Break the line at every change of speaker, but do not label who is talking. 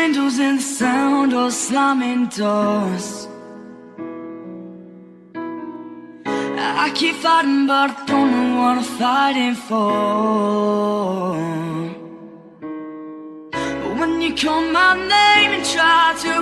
windows and the sound of slamming doors. I keep fighting, but I don't know what I'm fighting for. But when you call my name. and try to...